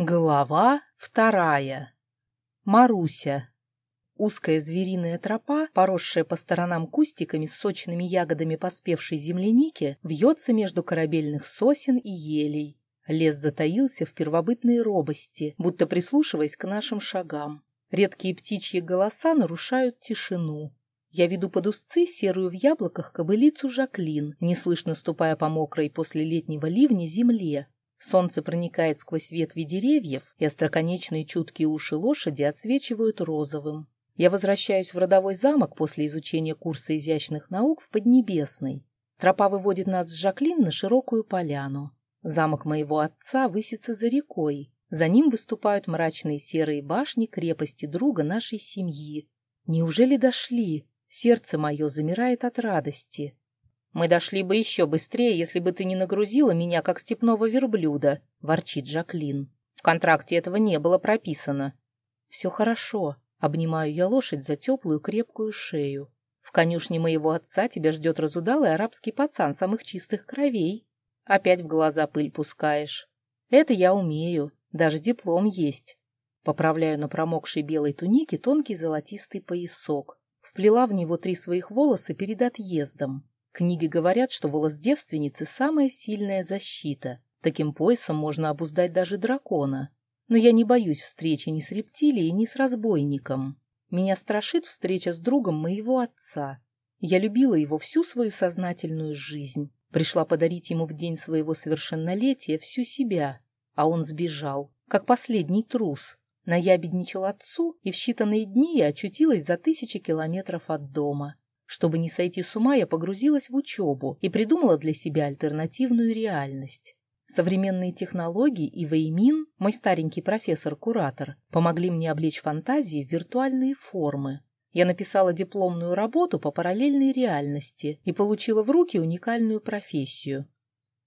Глава вторая. Маруся. Узкая звериная тропа, поросшая по сторонам кустиками с сочными ягодами поспевшей земляники, вьется между корабельных сосен и елей. Лес затаился в первобытной робости, будто прислушиваясь к нашим шагам. Редкие птичьи голоса нарушают тишину. Я веду под узцы серую в яблоках кобылицу Жаклин, неслышно ступая по мокрой после летнего ливня земле, Солнце проникает сквозь ветви деревьев, и остроконечные чуткие уши лошади отсвечивают розовым. Я возвращаюсь в родовой замок после изучения курса изящных наук в Поднебесной. Тропа выводит нас с Жаклин на широкую поляну. Замок моего отца высится за рекой. За ним выступают мрачные серые башни крепости друга нашей семьи. Неужели дошли? Сердце мое замирает от радости. «Мы дошли бы еще быстрее, если бы ты не нагрузила меня, как степного верблюда», — ворчит Жаклин. «В контракте этого не было прописано». «Все хорошо», — обнимаю я лошадь за теплую крепкую шею. «В конюшне моего отца тебя ждет разудалый арабский пацан самых чистых кровей. Опять в глаза пыль пускаешь. Это я умею, даже диплом есть». Поправляю на промокшей белой тунике тонкий золотистый поясок. Вплела в него три своих волоса перед отъездом. Книги говорят, что волос девственницы – самая сильная защита. Таким поясом можно обуздать даже дракона. Но я не боюсь встречи ни с рептилией, ни с разбойником. Меня страшит встреча с другом моего отца. Я любила его всю свою сознательную жизнь. Пришла подарить ему в день своего совершеннолетия всю себя. А он сбежал, как последний трус. Наябедничал отцу, и в считанные дни я очутилась за тысячи километров от дома. Чтобы не сойти с ума, я погрузилась в учебу и придумала для себя альтернативную реальность. Современные технологии и Веймин, мой старенький профессор-куратор, помогли мне облечь фантазии в виртуальные формы. Я написала дипломную работу по параллельной реальности и получила в руки уникальную профессию.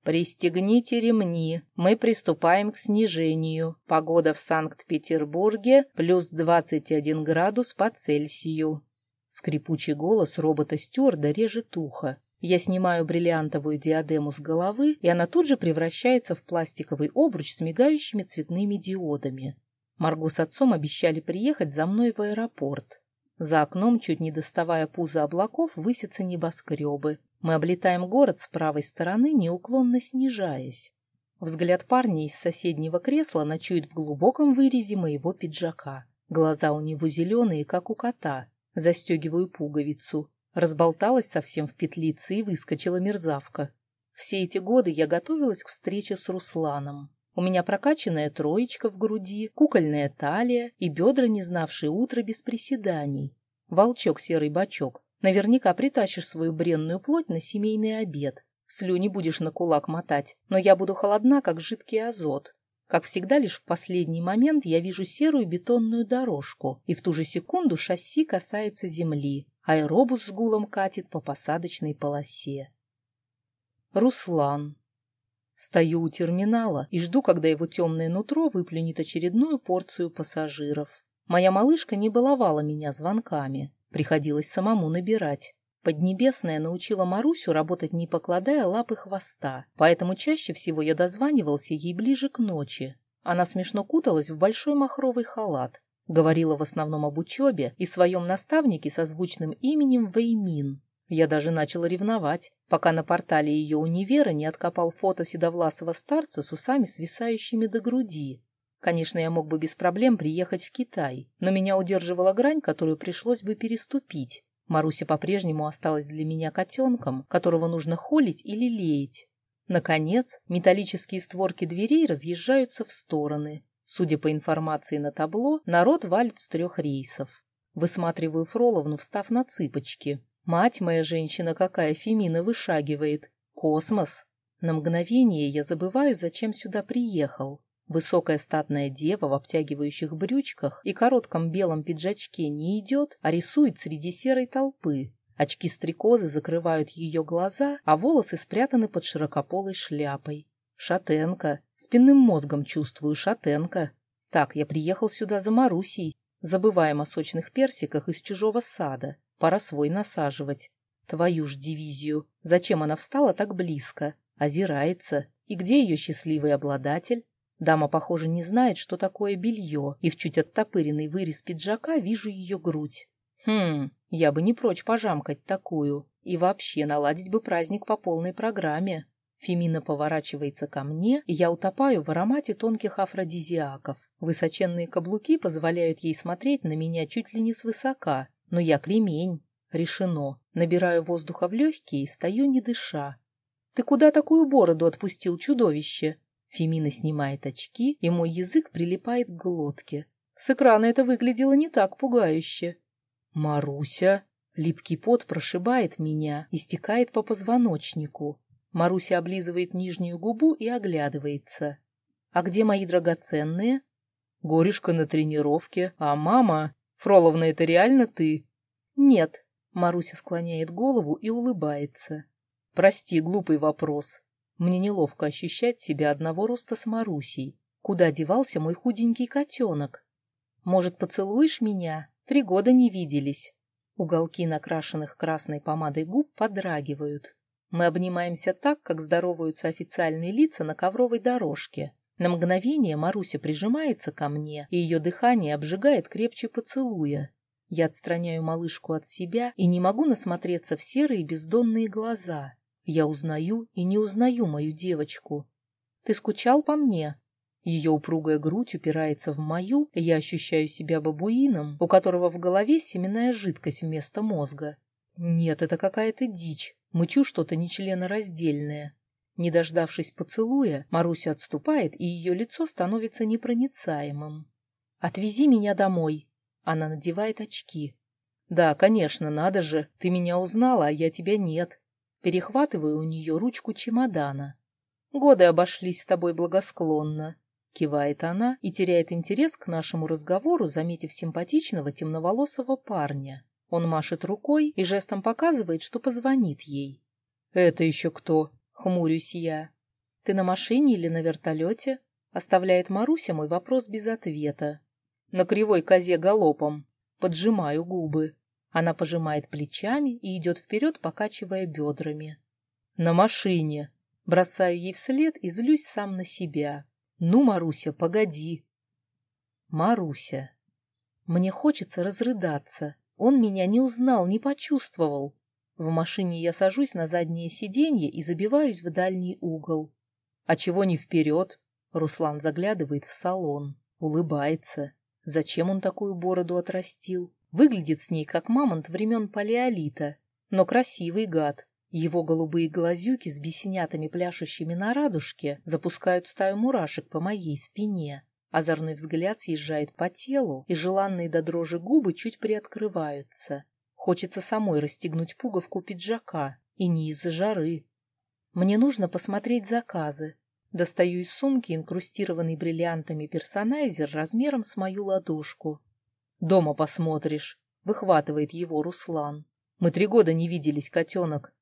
«Пристегните ремни, мы приступаем к снижению. Погода в Санкт-Петербурге плюс 21 градус по Цельсию. Скрипучий голос робота-стюарда режет ухо. Я снимаю бриллиантовую диадему с головы, и она тут же превращается в пластиковый обруч с мигающими цветными диодами. Марго с отцом обещали приехать за мной в аэропорт. За окном, чуть не доставая пуза облаков, высятся небоскребы. Мы облетаем город с правой стороны, неуклонно снижаясь. Взгляд парня из соседнего кресла ночует в глубоком вырезе моего пиджака. Глаза у него зеленые, как у кота, Застегиваю пуговицу. Разболталась совсем в петлице и выскочила мерзавка. Все эти годы я готовилась к встрече с Русланом. У меня прокачанная троечка в груди, кукольная талия и бедра, не знавшие утра без приседаний. Волчок серый бачок. Наверняка притащишь свою бренную плоть на семейный обед. Слюни будешь на кулак мотать, но я буду холодна, как жидкий азот. Как всегда, лишь в последний момент я вижу серую бетонную дорожку, и в ту же секунду шасси касается земли, аэробус с гулом катит по посадочной полосе. Руслан. Стою у терминала и жду, когда его темное нутро выплюнет очередную порцию пассажиров. Моя малышка не баловала меня звонками, приходилось самому набирать. Поднебесная научила Марусю работать не покладая лапы хвоста, поэтому чаще всего я дозванивался ей ближе к ночи. Она смешно куталась в большой махровый халат, говорила в основном об учебе и своем наставнике со звучным именем Веймин. Я даже начала ревновать, пока на портале ее универа не откопал фото седовласого старца с усами, свисающими до груди. Конечно, я мог бы без проблем приехать в Китай, но меня удерживала грань, которую пришлось бы переступить. Маруся по-прежнему осталась для меня котенком, которого нужно холить или леять. Наконец, металлические створки дверей разъезжаются в стороны. Судя по информации на табло, народ валит с трех рейсов. Высматриваю Фроловну, встав на цыпочки. Мать моя женщина какая, Фемина, вышагивает. Космос! На мгновение я забываю, зачем сюда приехал. Высокая статная дева в обтягивающих брючках и коротком белом пиджачке не идет, а рисует среди серой толпы. Очки-стрекозы закрывают ее глаза, а волосы спрятаны под широкополой шляпой. Шатенка. Спинным мозгом чувствую шатенка. Так, я приехал сюда за Марусей. Забываем о сочных персиках из чужого сада. Пора свой насаживать. Твою ж дивизию. Зачем она встала так близко? Озирается. И где ее счастливый обладатель? Дама, похоже, не знает, что такое белье, и в чуть оттопыренный вырез пиджака вижу ее грудь. Хм, я бы не прочь пожамкать такую. И вообще наладить бы праздник по полной программе. Фемина поворачивается ко мне, и я утопаю в аромате тонких афродизиаков. Высоченные каблуки позволяют ей смотреть на меня чуть ли не свысока, но я кремень. Решено. Набираю воздуха в легкие и стою не дыша. «Ты куда такую бороду отпустил, чудовище?» Фемина снимает очки, и мой язык прилипает к глотке. С экрана это выглядело не так пугающе. «Маруся!» Липкий пот прошибает меня и стекает по позвоночнику. Маруся облизывает нижнюю губу и оглядывается. «А где мои драгоценные?» «Горюшка на тренировке, а мама...» «Фроловна, это реально ты?» «Нет», — Маруся склоняет голову и улыбается. «Прости, глупый вопрос. Мне неловко ощущать себя одного роста с Марусей. Куда девался мой худенький котенок? Может, поцелуешь меня? Три года не виделись». Уголки накрашенных красной помадой губ подрагивают. Мы обнимаемся так, как здороваются официальные лица на ковровой дорожке. На мгновение Маруся прижимается ко мне, и ее дыхание обжигает крепче поцелуя. Я отстраняю малышку от себя и не могу насмотреться в серые бездонные глаза. Я узнаю и не узнаю мою девочку. Ты скучал по мне? Ее упругая грудь упирается в мою, и я ощущаю себя бабуином, у которого в голове семенная жидкость вместо мозга. Нет, это какая-то дичь. Мычу что-то нечленораздельное. Не дождавшись поцелуя, Маруся отступает, и ее лицо становится непроницаемым. «Отвези меня домой», она надевает очки. «Да, конечно, надо же. Ты меня узнала, а я тебя нет». Перехватываю у нее ручку чемодана. «Годы обошлись с тобой благосклонно», — кивает она и теряет интерес к нашему разговору, заметив симпатичного темноволосого парня. Он машет рукой и жестом показывает, что позвонит ей. «Это еще кто?» — хмурюсь я. «Ты на машине или на вертолете?» — оставляет Маруся мой вопрос без ответа на кривой козе галопом. Поджимаю губы. Она пожимает плечами и идет вперед, покачивая бедрами. На машине. Бросаю ей вслед и злюсь сам на себя. Ну, Маруся, погоди. Маруся. Мне хочется разрыдаться. Он меня не узнал, не почувствовал. В машине я сажусь на заднее сиденье и забиваюсь в дальний угол. А чего не вперед? Руслан заглядывает в салон, улыбается. Зачем он такую бороду отрастил? Выглядит с ней, как мамонт времен палеолита. Но красивый гад. Его голубые глазюки с бесенятами, пляшущими на радужке, запускают стаю мурашек по моей спине. Озорной взгляд съезжает по телу, и желанные до дрожи губы чуть приоткрываются. Хочется самой расстегнуть пуговку пиджака, и не из-за жары. Мне нужно посмотреть заказы, Достаю из сумки инкрустированный бриллиантами персонайзер размером с мою ладошку. «Дома посмотришь», — выхватывает его Руслан. «Мы три года не виделись, котенок».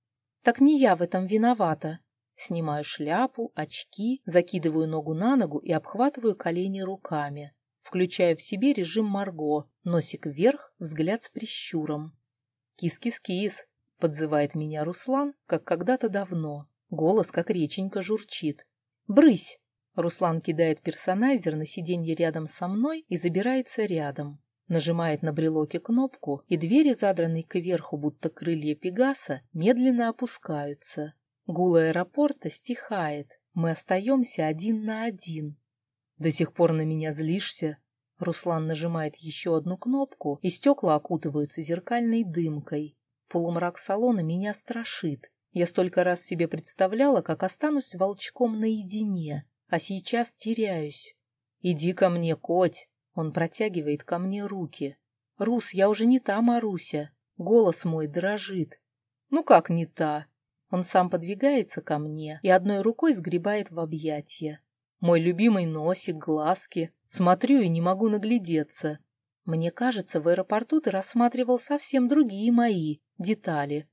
«Так не я в этом виновата». Снимаю шляпу, очки, закидываю ногу на ногу и обхватываю колени руками. Включаю в себе режим Марго, носик вверх, взгляд с прищуром. «Кис-кис-кис», — подзывает меня Руслан, как когда-то давно. Голос, как реченька, журчит. «Брысь!» Руслан кидает персонайзер на сиденье рядом со мной и забирается рядом. Нажимает на брелоке кнопку, и двери, задранные кверху, будто крылья Пегаса, медленно опускаются. Гул аэропорта стихает. Мы остаемся один на один. До сих пор на меня злишься? Руслан нажимает еще одну кнопку, и стекла окутываются зеркальной дымкой. Полумрак салона меня страшит. Я столько раз себе представляла, как останусь волчком наедине, а сейчас теряюсь. «Иди ко мне, коть!» Он протягивает ко мне руки. «Рус, я уже не та Маруся. Голос мой дрожит». «Ну как не та?» Он сам подвигается ко мне и одной рукой сгребает в объятия. Мой любимый носик, глазки. Смотрю и не могу наглядеться. Мне кажется, в аэропорту ты рассматривал совсем другие мои детали.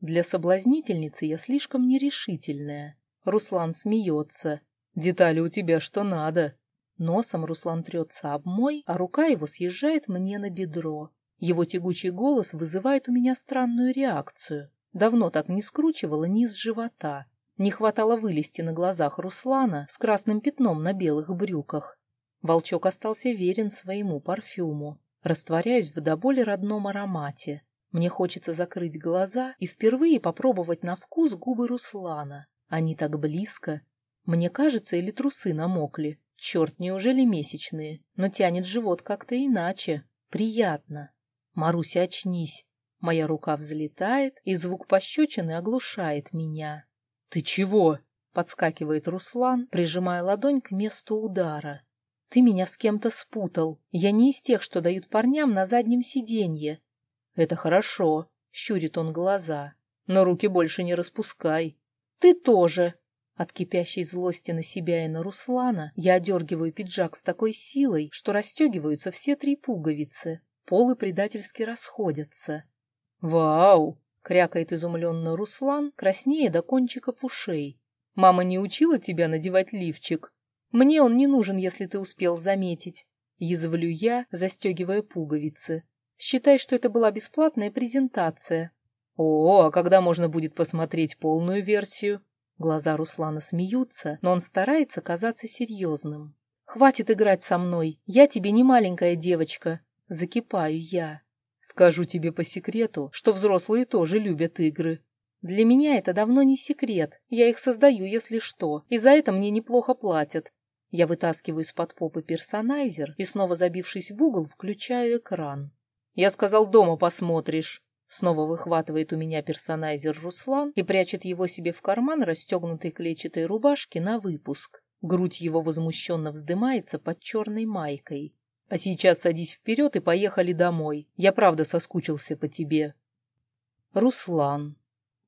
Для соблазнительницы я слишком нерешительная. Руслан смеется. Детали у тебя что надо. Носом Руслан трется об мой, а рука его съезжает мне на бедро. Его тягучий голос вызывает у меня странную реакцию. Давно так не скручивала низ живота. Не хватало вылезти на глазах Руслана с красным пятном на белых брюках. Волчок остался верен своему парфюму. Растворяюсь в до боли родном аромате. Мне хочется закрыть глаза и впервые попробовать на вкус губы Руслана. Они так близко. Мне кажется, или трусы намокли. Черт, неужели месячные? Но тянет живот как-то иначе. Приятно. Маруся, очнись. Моя рука взлетает, и звук пощечины оглушает меня. «Ты чего?» — подскакивает Руслан, прижимая ладонь к месту удара. «Ты меня с кем-то спутал. Я не из тех, что дают парням на заднем сиденье». «Это хорошо», — щурит он глаза. «Но руки больше не распускай». «Ты тоже», от кипящей злости на себя и на Руслана я одергиваю пиджак с такой силой, что расстегиваются все три пуговицы. Полы предательски расходятся. «Вау!» — крякает изумленно Руслан, краснея до кончиков ушей. «Мама не учила тебя надевать лифчик? Мне он не нужен, если ты успел заметить». Язвлю я, застегивая пуговицы. «Считай, что это была бесплатная презентация». «О, а когда можно будет посмотреть полную версию?» Глаза Руслана смеются, но он старается казаться серьезным. «Хватит играть со мной, я тебе не маленькая девочка». Закипаю я. Скажу тебе по секрету, что взрослые тоже любят игры. Для меня это давно не секрет, я их создаю, если что, и за это мне неплохо платят. Я вытаскиваю из-под попы персонайзер и, снова забившись в угол, включаю экран. Я сказал, дома посмотришь. Снова выхватывает у меня персонайзер Руслан и прячет его себе в карман расстегнутой клетчатой рубашки на выпуск. Грудь его возмущенно вздымается под черной майкой. А сейчас садись вперед и поехали домой. Я правда соскучился по тебе. Руслан.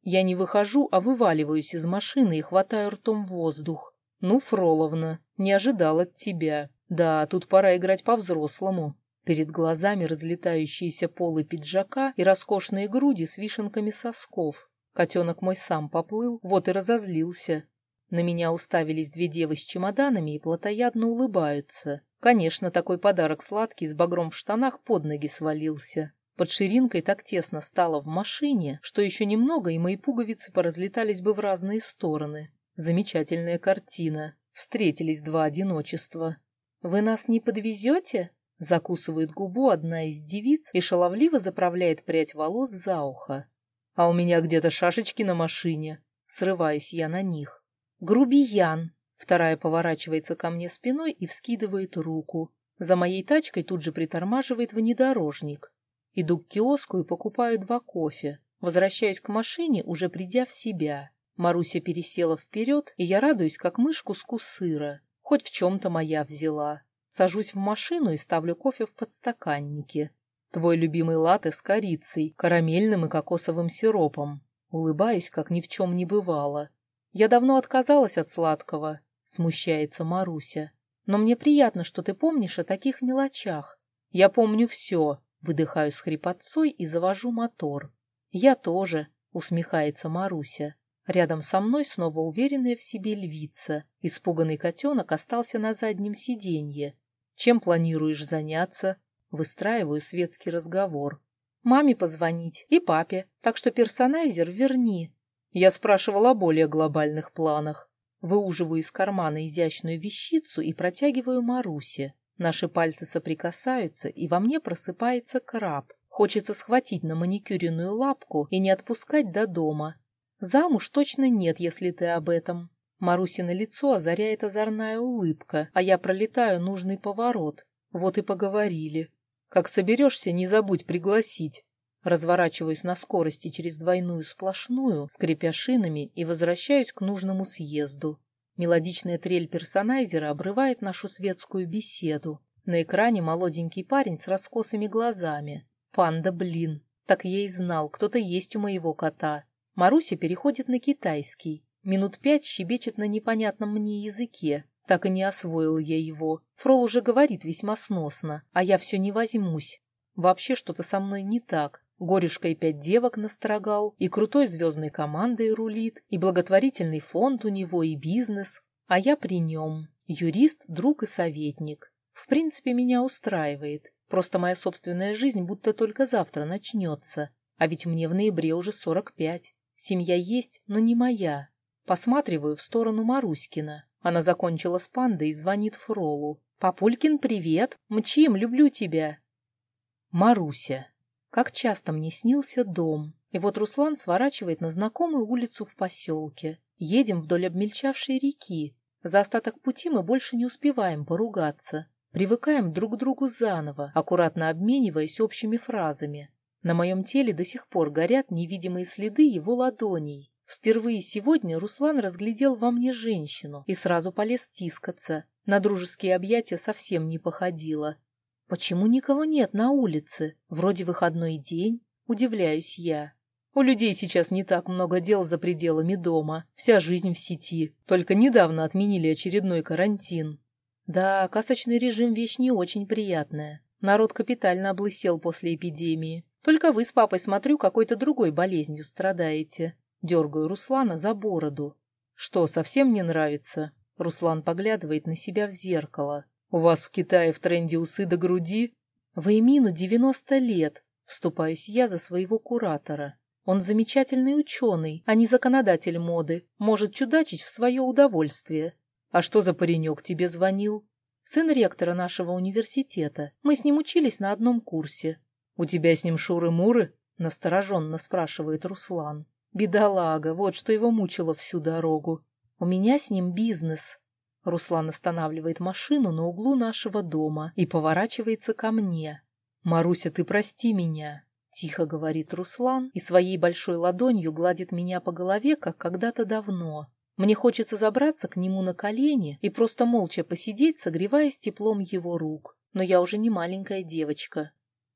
Я не выхожу, а вываливаюсь из машины и хватаю ртом воздух. Ну, Фроловна, не ожидал от тебя. Да, тут пора играть по-взрослому. Перед глазами разлетающиеся полы пиджака и роскошные груди с вишенками сосков. Котенок мой сам поплыл, вот и разозлился. На меня уставились две девы с чемоданами и плотоядно улыбаются. Конечно, такой подарок сладкий с багром в штанах под ноги свалился. Под ширинкой так тесно стало в машине, что еще немного, и мои пуговицы поразлетались бы в разные стороны. Замечательная картина. Встретились два одиночества. «Вы нас не подвезете?» Закусывает губу одна из девиц и шаловливо заправляет прядь волос за ухо. А у меня где-то шашечки на машине. Срываюсь я на них. Грубиян. Вторая поворачивается ко мне спиной и вскидывает руку. За моей тачкой тут же притормаживает внедорожник. Иду к киоску и покупаю два кофе. Возвращаюсь к машине, уже придя в себя. Маруся пересела вперед, и я радуюсь, как мышь куску сыра. Хоть в чем-то моя взяла. Сажусь в машину и ставлю кофе в подстаканнике. Твой любимый латте с корицей, карамельным и кокосовым сиропом. Улыбаюсь, как ни в чем не бывало. Я давно отказалась от сладкого, смущается Маруся. Но мне приятно, что ты помнишь о таких мелочах. Я помню все, выдыхаю с хрипотцой и завожу мотор. Я тоже, усмехается Маруся. Рядом со мной снова уверенная в себе львица. Испуганный котенок остался на заднем сиденье. Чем планируешь заняться? Выстраиваю светский разговор. Маме позвонить и папе, так что персонайзер верни. Я спрашивал о более глобальных планах. Выуживаю из кармана изящную вещицу и протягиваю Марусе. Наши пальцы соприкасаются, и во мне просыпается краб. Хочется схватить на маникюренную лапку и не отпускать до дома. Замуж точно нет, если ты об этом. Марусина лицо озаряет озорная улыбка, а я пролетаю нужный поворот. Вот и поговорили. Как соберешься, не забудь пригласить. Разворачиваюсь на скорости через двойную сплошную, скрипя шинами, и возвращаюсь к нужному съезду. Мелодичная трель персонайзера обрывает нашу светскую беседу. На экране молоденький парень с раскосыми глазами. Панда, блин. Так я и знал, кто-то есть у моего кота. Маруся переходит на китайский. Минут пять щебечет на непонятном мне языке. Так и не освоил я его. Фрол уже говорит весьма сносно, а я все не возьмусь. Вообще что-то со мной не так. Горюшка и пять девок настрогал, и крутой звездной командой рулит, и благотворительный фонд у него, и бизнес. А я при нем. Юрист, друг и советник. В принципе, меня устраивает. Просто моя собственная жизнь будто только завтра начнется. А ведь мне в ноябре уже сорок пять. Семья есть, но не моя. Посматриваю в сторону Маруськина. Она закончила с пандой и звонит Фролу. «Папулькин, привет! Мчим, люблю тебя!» Маруся. Как часто мне снился дом. И вот Руслан сворачивает на знакомую улицу в поселке. Едем вдоль обмельчавшей реки. За остаток пути мы больше не успеваем поругаться. Привыкаем друг к другу заново, аккуратно обмениваясь общими фразами. На моем теле до сих пор горят невидимые следы его ладоней. Впервые сегодня Руслан разглядел во мне женщину и сразу полез тискаться. На дружеские объятия совсем не походило. Почему никого нет на улице? Вроде выходной день, удивляюсь я. У людей сейчас не так много дел за пределами дома. Вся жизнь в сети. Только недавно отменили очередной карантин. Да, касочный режим вещь не очень приятная. Народ капитально облысел после эпидемии. Только вы с папой, смотрю, какой-то другой болезнью страдаете. Дергаю Руслана за бороду. Что, совсем не нравится? Руслан поглядывает на себя в зеркало. У вас в Китае в тренде усы до груди? Ваймину девяносто лет. Вступаюсь я за своего куратора. Он замечательный ученый, а не законодатель моды. Может чудачить в свое удовольствие. А что за паренек тебе звонил? Сын ректора нашего университета. Мы с ним учились на одном курсе. У тебя с ним шуры-муры? Настороженно спрашивает Руслан. Бедолага, вот что его мучило всю дорогу. У меня с ним бизнес. Руслан останавливает машину на углу нашего дома и поворачивается ко мне. «Маруся, ты прости меня», — тихо говорит Руслан и своей большой ладонью гладит меня по голове, как когда-то давно. Мне хочется забраться к нему на колени и просто молча посидеть, согреваясь теплом его рук. Но я уже не маленькая девочка.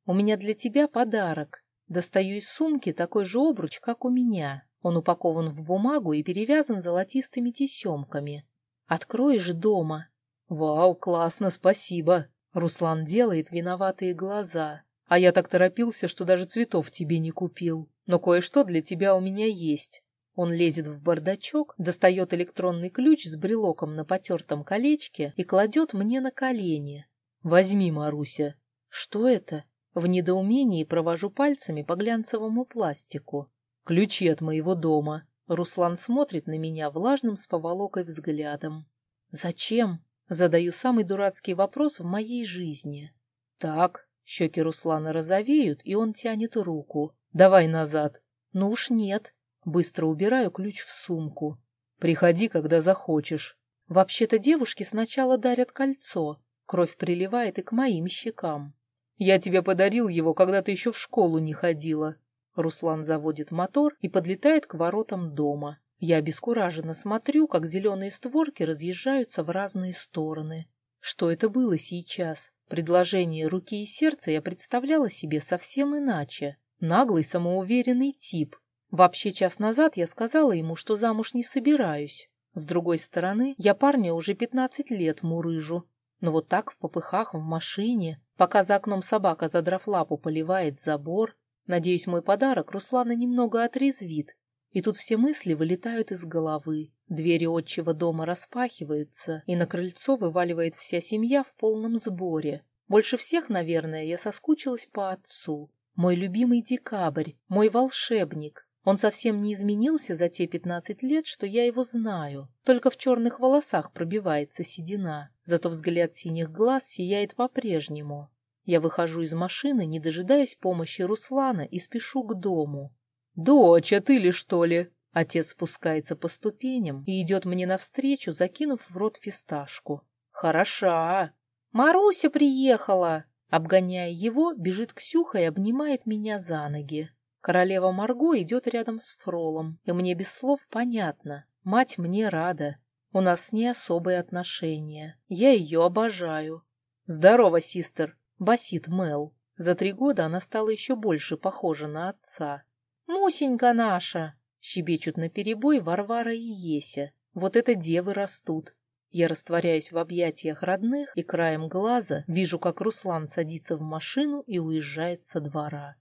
У меня для тебя подарок. Достаю из сумки такой же обруч, как у меня. Он упакован в бумагу и перевязан золотистыми тесемками. Откроешь дома. Вау, классно, спасибо. Руслан делает виноватые глаза. А я так торопился, что даже цветов тебе не купил. Но кое-что для тебя у меня есть. Он лезет в бардачок, достает электронный ключ с брелоком на потертом колечке и кладет мне на колени. Возьми, Маруся. Что это? В недоумении провожу пальцами по глянцевому пластику. Ключи от моего дома. Руслан смотрит на меня влажным с поволокой взглядом. «Зачем?» — задаю самый дурацкий вопрос в моей жизни. «Так», — щеки Руслана розовеют, и он тянет руку. «Давай назад». «Ну уж нет». Быстро убираю ключ в сумку. «Приходи, когда захочешь». Вообще-то девушки сначала дарят кольцо. Кровь приливает и к моим щекам. «Я тебе подарил его, когда ты еще в школу не ходила», Руслан заводит мотор и подлетает к воротам дома. Я обескураженно смотрю, как зеленые створки разъезжаются в разные стороны. Что это было сейчас? Предложение руки и сердца я представляла себе совсем иначе. Наглый, самоуверенный тип. Вообще час назад я сказала ему, что замуж не собираюсь. С другой стороны, я парня уже пятнадцать лет мурыжу. Но вот так в попыхах в машине, пока за окном собака, задрав лапу, поливает забор, Надеюсь, мой подарок Руслана немного отрезвит. И тут все мысли вылетают из головы. Двери отчего дома распахиваются, и на крыльцо вываливает вся семья в полном сборе. Больше всех, наверное, я соскучилась по отцу. Мой любимый декабрь, мой волшебник. Он совсем не изменился за те пятнадцать лет, что я его знаю. Только в черных волосах пробивается седина. Зато взгляд синих глаз сияет по-прежнему. Я выхожу из машины, не дожидаясь помощи Руслана, и спешу к дому. «Дочь, а ты ли, что ли?» Отец спускается по ступеням и идет мне навстречу, закинув в рот фисташку. «Хороша!» «Маруся приехала!» Обгоняя его, бежит Ксюха и обнимает меня за ноги. Королева Марго идет рядом с Фролом, и мне без слов понятно. Мать мне рада. У нас с ней особые отношения. Я ее обожаю. «Здорово, систер!» басит Мел. За три года она стала еще больше похожа на отца. «Мусенька наша!» — щебечут наперебой Варвара и Еся. «Вот это девы растут!» Я растворяюсь в объятиях родных и краем глаза вижу, как Руслан садится в машину и уезжает со двора.